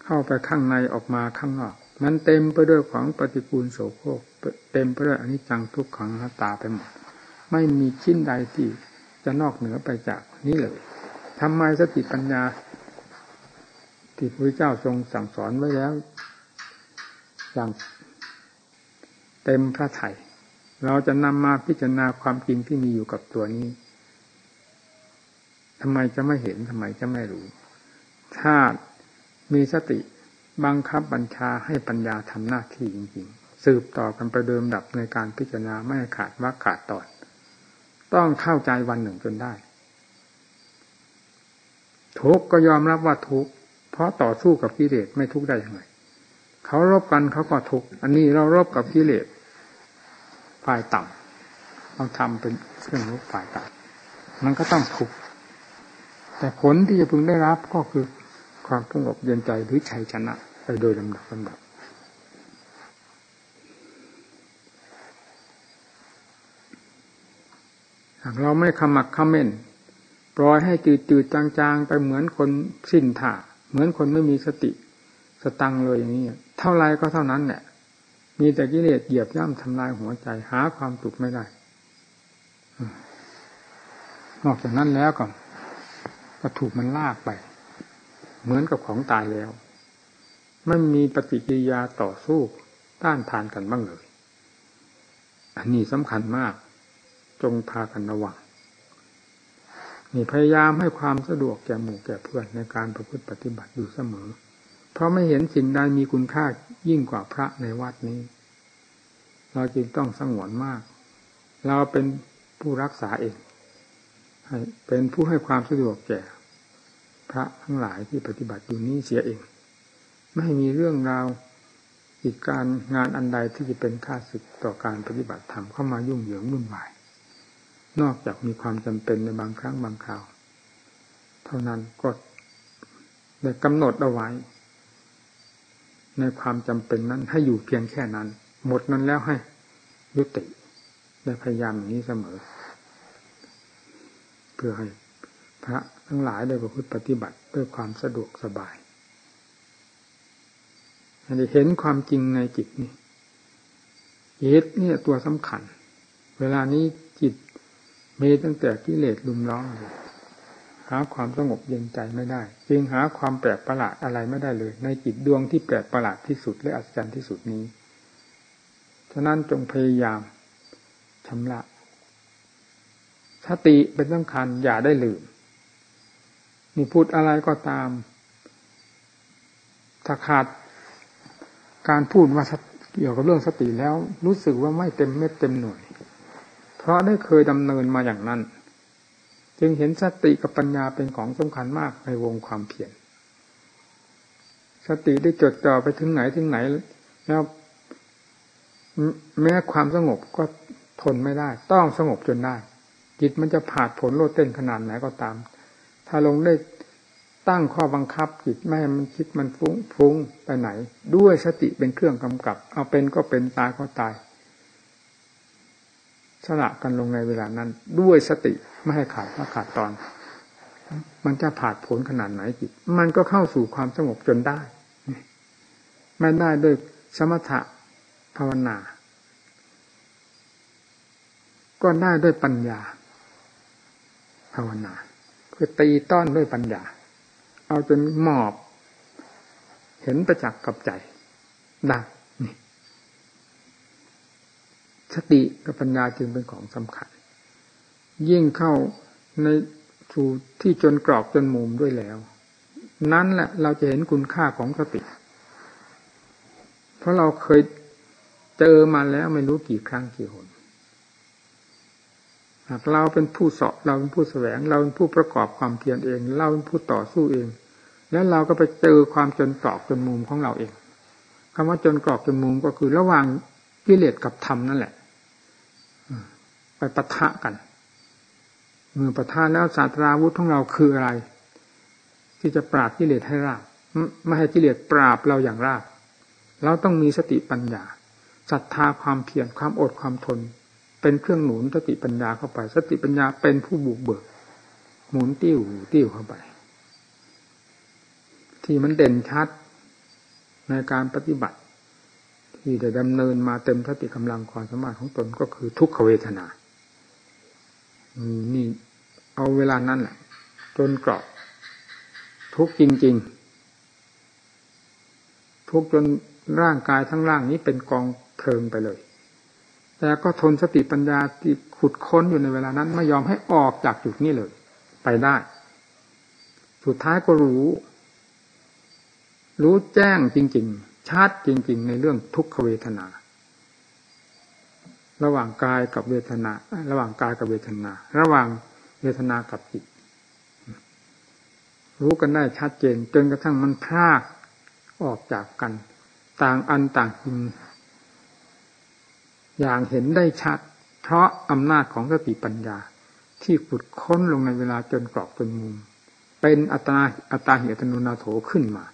เข้าไปข้างในออกมาข้างนอก มันเต็มไปด้วยของปฏิกูลโสโครกเต็มไปด้วยอนิจจังทุกขังหน้าตาไปหมด ไม่มีชิ้นใดที่จะนอกเหนือไปจากนี้เลยทำไมสติปัญญาที่พระเจ้าทรงสั่งสอนไว้แล้ว อย่างเต็มพระไถ่เราจะนำมาพิจารณาความจริงที่มีอยู่กับตัวนี้ ทำไมจะไม่เห็นทำไมจะไม่รู้ ถ้ามีสติบังคับบัญชาให้ปัญญาทำหน้าที่จริงๆ สืบต่อกันไปเดิมดับในการพิจารณาไม่ขาดว่าขาดตอน ต้องเข้าใจวันหนึ่งจนได้ ทุกก็ยอมรับว่าทุกเพราะต่อสู้กับกิเลสไม่ทุกได้ยังไงเขารบกันเขาก็ทุกอันนี้เรารบกับกิเลสฝ่ายต่ำเราทำเป็นเครื่องรบฝ่ายต่ำมันก็ต้องทุกข์ แต่ผลที่จะพึงได้รับก็คือความสงบเย็นใจหรือชัยชนะ ไปโดยลำดับลำดับหากเราไม่ขมักขม้นปล่อยให้จืดจืดจางๆ ไปเหมือนคนสิ้นถ่าเหมือนคนไม่มีสติ สตังเลยอย่างนี้เท่าไรก็เท่านั้นแหละมีแต่กิเลสเหยียบย่ำทำลายหัวใจหาความสุขไม่ได้นอกจากนั้นแล้วก็ ก็ถูกมันลากไป เหมือนกับของตายแล้วไม่มีปฏิกิริยาต่อสู้ต้านทานกันบ้างเลยอันนี้สำคัญมาก จงพากันระวังนี่พยายามให้ความสะดวกแก่หมู่แก่เพื่อนในการประพฤติปฏิบัติอยู่เสมอ เพราะไม่เห็นสิ่งใดมีคุณค่ายิ่งกว่าพระในวัดนี้ เราจึงต้องสงวนมาก เราเป็นผู้รักษาเอง เป็นผู้ให้ความสะดวกแก่ พระทั้งหลายที่ปฏิบัติอยู่นี้เสียเอง ไม่มีเรื่องราวอีกการงานอันใดที่จะเป็นค่าศึกต่อการปฏิบัติธรรมเข้ามายุ่งเหยิงวุ่นวายนอกจากมีความจำเป็นในบางครั้งบางคราว เท่านั้นก็ได้กำหนดเอาไว้ ในความจำเป็นนั้นให้อยู่เพียงแค่นั้น หมดนั้นแล้วให้ยุติได้พยายามอย่างนี้เสมอ เพื่อให้ พระทั้งหลายได้ประพฤติปฏิบัติด้วยความสะดวกสบายได้เห็นความจริงในจิตนี่จิตนี่ตัวสำคัญ เวลานี้จิตมีตั้งแต่กิเลสลุมล้อมเลยหาความสงบเย็นใจไม่ได้ จึงหาความแปลกประหลาดอะไรไม่ได้เลย ในจิตดวงที่แปลกประหลาดที่สุดและอัศจรรย์ที่สุดนี้ ฉะนั้นจงพยายามชำระสติเป็นสำคัญอย่าได้ลืม นี่พูดอะไรก็ตาม ถ้าขาดการพูดว่าเกี่ยวกับเรื่องสติแล้ว รู้สึกว่าไม่เต็มเม็ดเต็มหน่วย เพราะได้เคยดำเนินมาอย่างนั้น จึงเห็นสติกับปัญญาเป็นของสำคัญมากในวงความเพียรสติได้จดจ่อไปถึงไหนถึงไหน แล้ว แม้ความสงบก็ทนไม่ได้ ต้องสงบจนได้ จิตมันจะผาดผลโลดเต้นขนาดไหนก็ตาม ถ้าลงได้ตั้งข้อบังคับจิตไม่ให้มันคิดมันฟุ้งฟุ้งไปไหน ด้วยสติเป็นเครื่องกำกับ เอาเป็นก็เป็นตายก็ตายสละกันลงในเวลานั้น ด้วยสติไม่ให้ขาดไม่ขาดตอน มันจะผ่าผลขนาดไหนจิต มันก็เข้าสู่ความสงบจนได้ไม่ได้ด้วยสมถะภาวนา ก็ได้ด้วยปัญญาภาวนา คือตีต้อนด้วยปัญญา เอาจนหมอบ เห็นประจักษ์กับใจได้นี่สติกับปัญญาจึงเป็นของสำคัญ ยิ่งเข้าในสู่ที่จนกรอบจนมุมด้วยแล้ว นั้นแหละเราจะเห็นคุณค่าของสติ เพราะเราเคยเจอมาแล้วไม่รู้กี่ครั้งกี่หน หากเราเป็นผู้สอบเราเป็นผู้แสวง เราเป็นผู้ประกอบความเพียรเอง เราเป็นผู้ต่อสู้เอง แล้วเราก็ไปเจอความจนกรอบจนมุมของเราเองคำว่าจนกรอบจนมุมก็คือระหว่างกิเลสกับธรรมนั่นแหละไปปะทะกันเมื่อปะทะแล้วศาสตราวุธของเราคืออะไร ที่จะปราบกิเลสให้ราบไม่ให้กิเลสปราบเราอย่างราบเราต้องมีสติปัญญาศรัทธาความเพียรความอดความทน เป็นเครื่องหนุนสติปัญญาเข้าไป สติปัญญาเป็นผู้บุกเบิก หมุนติ้วติ้วเข้าไป ที่มันเด่นชัดในการปฏิบัติ ที่ได้ดำเนินมาเต็มสติกำลังความสามารถของตนก็คือทุกขเวทนานี่เอาเวลานั้นแหละจนกรอบทุกจริง ๆ ทุกจนร่างกายทั้งร่างนี้เป็นกองเพลิงไปเลย แต่ก็ทนสติปัญญาที่ขุดค้นอยู่ในเวลานั้น ไม่ยอมให้ออกจากจุดนี้เลย ไปได้ สุดท้ายก็รู้ รู้แจ้งจริง ๆชัดจริง ๆ ในเรื่องทุกขเวทนา ระหว่างกายกับเวทนา ระหว่างกายกับเวทนา ระหว่างเวทนากับจิตรู้กันได้ชัดเจนจนกระทั่งมันพากออกจากกัน ต่างอันต่างจริง อย่างเห็นได้ชัด เพราะอำนาจของสติปัญญา ที่ขุดค้นลงในเวลาจนกรอบจนมุม เป็นอัตาอัตาเหตนุนาโถขึ้นมา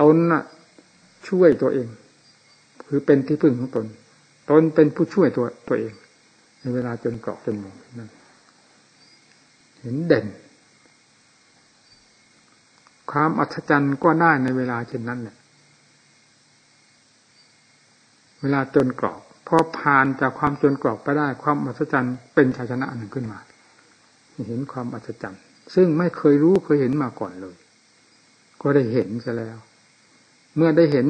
ตนช่วยตัวเอง คือเป็นที่พึ่งของตน ตนเป็นผู้ช่วยตัวตัวเอง ในเวลาจนกรอบจนมุมนั่นเห็นเด่น ความอัศจรรย์ก็ได้ในเวลาเช่นนั้นแหละเวลาจนกรอบ พอผ่านจากความจนกรอบไปได้ความอัศจรรย์เป็นชัยชนะหนึ่งขึ้นมา เห็นความอัศจรรย์ซึ่งไม่เคยรู้เคยเห็นมาก่อนเลย ก็ได้เห็นซะแล้ว เมื่อได้เห็น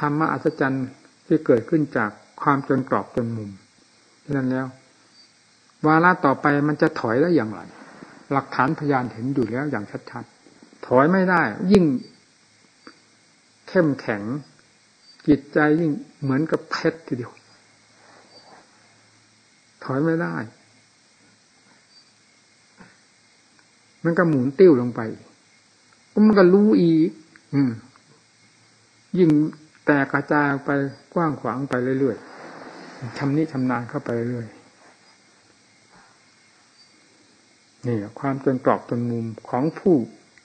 ธรรมะอัศจรรย์ที่เกิดขึ้นจากความจนกรอบจนมุมนั้นแล้ว วาระต่อไปมันจะถอยได้อย่างไร หลักฐานพยานเห็นอยู่แล้วอย่างชัดๆ ถอยไม่ได้ ยิ่งเข้มแข็งจิตใจยิ่งเหมือนกับเพชรทีเดียว อยไม่ได้ มันก็หมุนติ้วลงไปมันก็รู้อีกอืมยิ่งแตกกระจายไปกว้างขวางไปเรื่อยๆชำนิชำนาญเข้าไปเรื่อยนี่ความจนกรอบจนมุมของผู้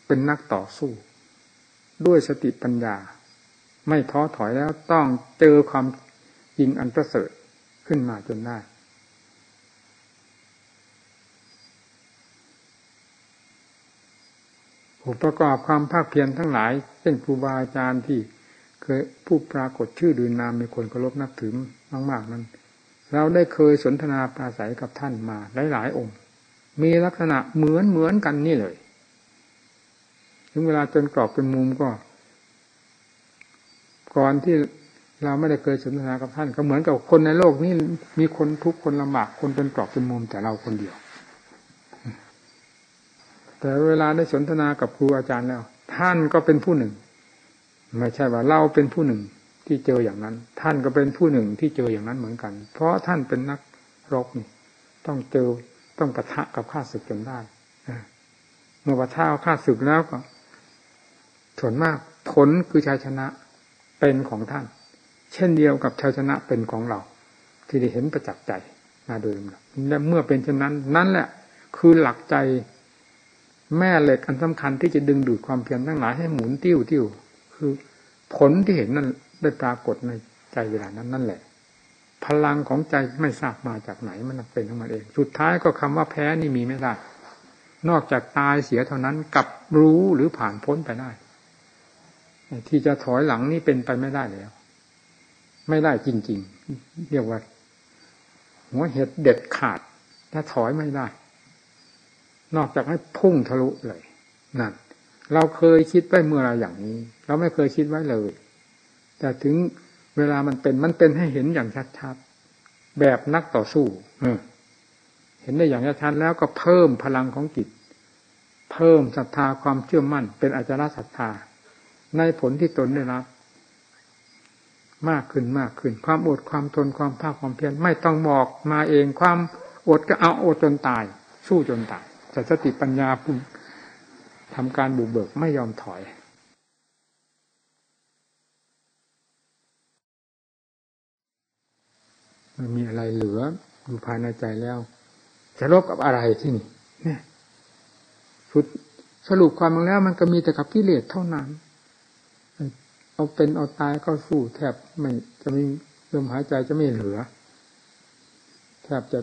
เป็นนักต่อสู้ ด้วยสติปัญญา ไม่ท้อถอยแล้วต้องเจอความจริงอันประเสริฐขึ้นมาจนได้ ผู้ประกอบความภาคเพียรทั้งหลายเช่นครูบาอาจารย์ที่เคยผู้ปรากฏชื่อดืนนามมีคนเคารพนับถือมาก ๆนั้น เราได้เคยสนทนาปราศัยกับท่านมาหลายๆองค์ มีลักษณะเหมือนเหมือนกันนี่เลยถึงเวลาจนกรอบเป็นมุมก็ ก่อนที่เราไม่ได้เคยสนทนากับท่านก็เหมือนกับคนในโลกนี้มีคนทุกคนลำบากคนเป็นกรอบเป็นมุมแต่เราคนเดียว แต่เวลาได้สนทนากับครูอาจารย์แล้ว ท่านก็เป็นผู้หนึ่ง ไม่ใช่ว่าเราเป็นผู้หนึ่งที่เจออย่างนั้น ท่านก็เป็นผู้หนึ่งที่เจออย่างนั้นเหมือนกัน เพราะท่านเป็นนักรบนี่ต้องเจอต้องปะทะกับข้าศึกจนได้เมื่อปะทะข้าศึกแล้วก็ส่วนมากผลคือชัยชนะเป็นของท่าน เช่นเดียวกับชัยชนะเป็นของเรา ที่ได้เห็นประจักษ์ใจมาโดยลำดับและเมื่อเป็นเช่นนั้น นั่นแหละ คือหลักใจ แม่เหล็กอันสำคัญที่จะดึงดูดความเพียรทั้งหลายให้หมุนติ้วติ้วคือผลที่เห็นนั้นได้ปรากฏในใจเวลานั้นนั่นแหละ พลังของใจไม่ทราบมาจากไหนมันเป็นของมันเอง สุดท้ายก็คำว่าแพ้นี่มีไม่ได้ นอกจากตายเสียเท่านั้นกับรู้หรือผ่านพ้นไปได้ ที่จะถอยหลังนี่เป็นไปไม่ได้แล้ว ไม่ได้จริง ๆ เรียกว่าหัวเห็ดเด็ดขาดถ้าถอยไม่ได้ นอกจากให้พุ่งทะลุเลยนั่นเราเคยคิดไว้เมื่อไรอย่างนี้ เราไม่เคยคิดไว้เลย แต่ถึงเวลามันเป็นมันเป็นให้เห็นอย่างชัดๆแบบนักต่อสู้เห็นได้อย่างชัดแล้วก็เพิ่มพลังของจิต เพิ่มศรัทธาความเชื่อมั่น เป็นอาจารย์ศรัทธา ในผลที่ตนได้รับมากขึ้นมากขึ้น ความอดความทนความภาคความเพียรไม่ต้องบอกมาเองความอดก็เอาอดจนตาย สู้จนตาย แต่สติปัญญาพุ่ทำการบุกเบิกไม่ยอมถอยมันมีอะไรเหลืออยู่ภายในใจแล้ว จะลบกับอะไรที่นี่เนี่ยสุดสรุปความลงแล้ว มันก็มีแต่กับกิเลสเท่านั้น เอาเป็นเอาตายก็สู้แทบไม่จะไม่ลมหายใจจะไม่เหลือแทบจะ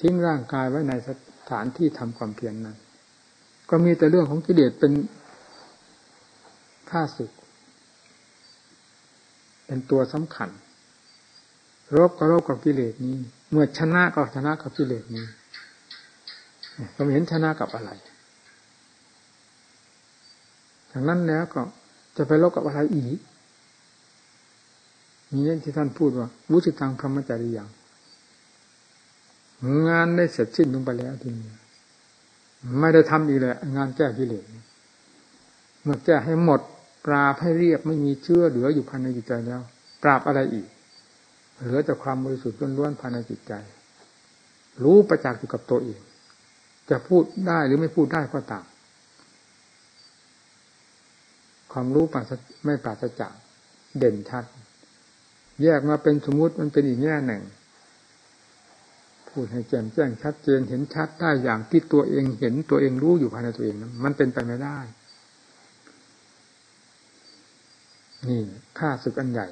ทิ้งร่างกายไว้ในส ถานที่ทำความเพียรนนั้น ก็มีแต่เรื่องของกิเลสเป็นข้าศึก เป็นตัวสำคัญ รบก็รบกับกิเลสนี้ เมื่อชนะก็ชนะกับกิเลสนี้เราเห็นชนะกับอะไรดังนั้นแล้วก็จะไปลบกับอะไรอีกมีเรื่องที่ท่านพูดว่าวุฒิทางพรหมจริยัง งานได้เสร็จสิ้นลงไปแล้วทีนี้ไม่ได้ทำอีกเลยงานแก้กิเลสเมื่อแก้ให้หมด ปราบให้เรียบไม่มีเชื่อเหลืออยู่ภายในจิตใจแล้ว ปราบอะไรอีก เหลือแต่ความบริสุทธิ์ล้วนๆภายในจิตใจ รู้ประจักษ์อยู่กับตัวเอง จะพูดได้หรือไม่พูดได้ก็ตามความรู้ปราศไม่ปราศจากเด่นชัด แยกมาเป็นสมมุติมันเป็นอีกแง่หนึ่ง พูดให้แจ่มแจ้งชัดเจนเห็นชัดได้อย่างที่ตัวเองเห็นตัวเองรู้อยู่ภายในตัวเองนะมันเป็นไปไม่ได้ นี่ค่าศึกอันใหญ่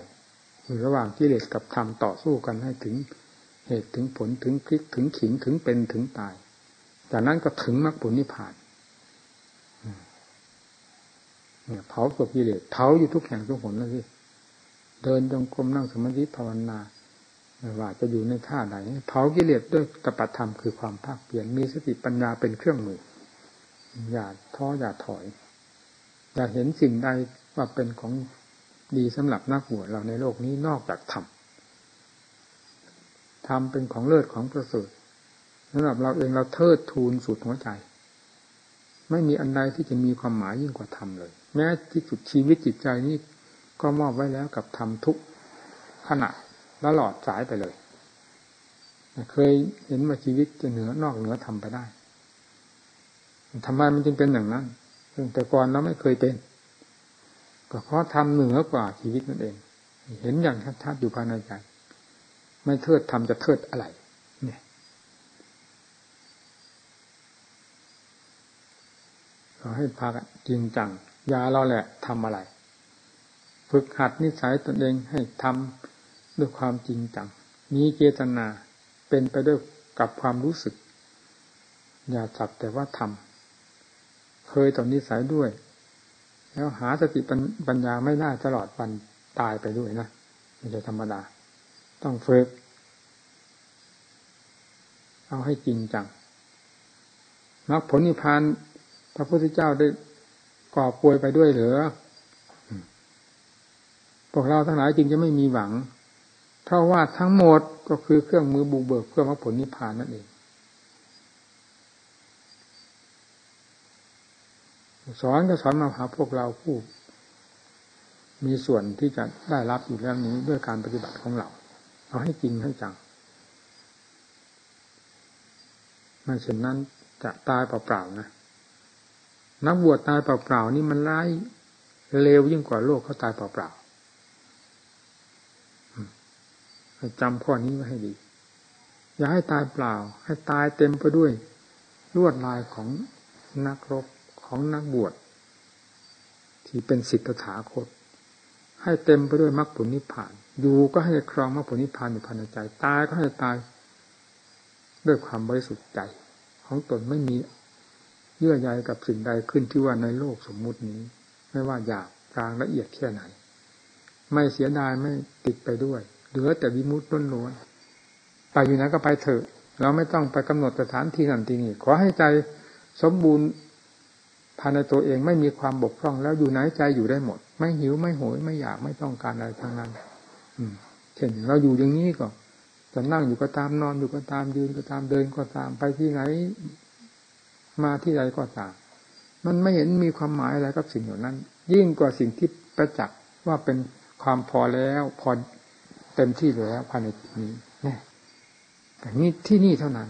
คือระหว่างกิเลสกับธรรมต่อสู้กันให้ถึงเหตุถึงผลถึงคลิกถึงขิงถึงเป็นถึงตาย จากนั้นก็ถึงมรรคผลนิพพานเนี่ยเผาตัวกิเลสเผาอยู่ทุกแห่งทุกหนแล้วสิเดินจงกรมนั่งสมาธิภาวนา ว่าจะอยู่ในท่าไหนเผากิเลสด้วยตปธรรมคือความภาคเปลี่ยนมีสติปัญญาเป็นเครื่องมือ อย่าท้ออย่าถอย อย่าเห็นสิ่งใดว่าเป็นของดีสำหรับนักบวชเราในโลกนี้นอกจากธรรมธรรมเป็นของเลิศของประเสริฐสำหรับเราเองเราเทิดทูนสุดหัวใจ ไม่มีอันใดที่จะมีความหมายยิ่งกว่าธรรมเลย แม้ที่สุดชีวิตจิตใจนี้ก็มอบไว้แล้วกับทำทุกขณะ ตลอดสายไปเลย เคยเห็นว่าชีวิตจะเหนือนอกเหนือทำไปได้ทำไมมันจึงเป็นอย่างนั้นแต่ก่อนเราไม่เคยเป็น ก็เพราะทำเหนือกว่าชีวิตนั่นเอง เห็นอย่างชัดๆอยู่ภายในใจไม่เทิดทำจะเทิดอะไร เนี่ยขอให้พากันจริงจังยาเราแหละทำอะไร ฝึกหัดนิสัยตนเองให้ทำ ด้วยความจริงจังมีเจตนาเป็นไปด้วยกับความรู้สึก อย่าจับแต่ว่าทำเคยต่อนนิสัยด้วย แล้วหาสติปัญญาไม่ได้ตลอดวันตายไปด้วยนะไม่ใช่ธรรมดา ต้องฝึกเอาให้จริงจังมรรคผลนิพพานพระพุทธเจ้าได้ก่อป่วยไปด้วยเหรือพวกเราทั้งหลายจึงจะไม่มีหวัง เพราะว่าทั้งหมดก็คือเครื่องมือบุกเบิกเพื่อมรรคผลนิพพานนั่นเองสอนก็สอนมาหาพวกเราผู้ มีส่วนที่จะได้รับอยู่แล้วนี้ด้วยการปฏิบัติของเราเอาให้จริงให้จังไม่เช่นนั้นจะตายเปล่าๆนะนักบวชตายเปล่าๆนี่มันร้ายเลวยิ่งกว่าโลกเขาตายเปล่า ๆจำข้อนี้ไว้ให้ดี อย่าให้ตายเปล่า ให้ตายเต็มไปด้วยลวดลายของนักรบของนักบวชที่เป็นสิทธถาคต ให้เต็มไปด้วยมรรคผลนิพพาน อยู่ก็ให้ครองมรรคผลนิพพานอยู่ภายในใจ ตายก็ให้ตาย ด้วยความบริสุทธิ์ใจ ของตนไม่มีเยื่อใยกับสิ่งใดขึ้นที่ว่าในโลกสมมุตินี้ ไม่ว่าหยาบกลางละเอียดแค่ไหน ไม่เสียดายไม่ติดไปด้วย เหลือแต่วิมุตต้นล้วนไปอยู่ไหนก็ไปเถอะ เราไม่ต้องไปกำหนดสถานที่นั่นที่นี่ขอให้ใจสมบูรณ์ภายในตัวเองไม่มีความบกพร่อง แล้วอยู่ไหนใจอยู่ได้หมด ไม่หิวไม่โหยไม่อยากไม่ต้องการอะไรทั้งนั้น อืมเช่นเราอยู่อย่างนี้ก็จะนั่งอยู่ก็ตามนอนอยู่ก็ตามยืนก็ตามเดินก็ตามไปที่ไหน มาที่ใดก็ตาม มันไม่เห็นมีความหมายอะไรกับสิ่งเหล่านั้น ยิ่งกว่าสิ่งที่ประจักษ์ว่าเป็นความพอแล้ว พอ เต็มที่แล้วภายในจิตนี้นี่แต่นี่ที่นี่เท่านั้น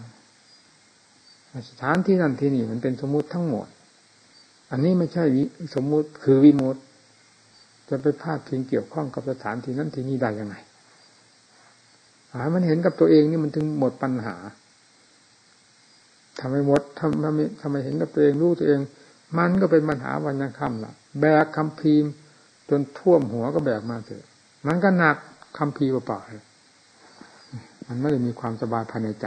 สถานที่นั่นที่นี่มันเป็นสมมุติทั้งหมด อันนี้ไม่ใช่สมมุติคือวิมุตจะไปพาดพิงเกี่ยวข้องกับสถานที่นั้นที่นี่ได้ยังไงหามันเห็นกับตัวเองนี่มันถึงหมดปัญหาทำไมหมดทำทำไมทำไมเห็นกับตัวเองรู้ตัวเอง มันก็เป็นปัญหาวันยังค่ำล่ะ แบกคำพีมพ์จนท่วมหัวก็แบกมาเถอะมันก็หนัก คำพีเปล่าๆมันไม่ได้มีความสบายภายในใจ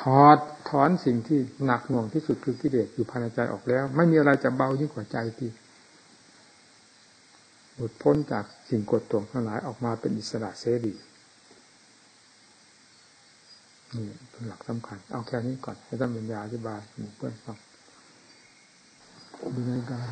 ถอดถอนสิ่งที่หนักหน่วงที่สุดคือกิเลสอยู่ภายในใจออกแล้ว ไม่มีอะไรจะเบายิ่งกว่าใจที่หลุดพ้นจากสิ่งกดตวงทั้งหลายออกมาเป็นอิสระเสรีนี่เป็นหลักสำคัญ เอาแค่นี้ก่อนให้ท่านปัญญาอธิบายหมู่เพื่อนฟังดูในการ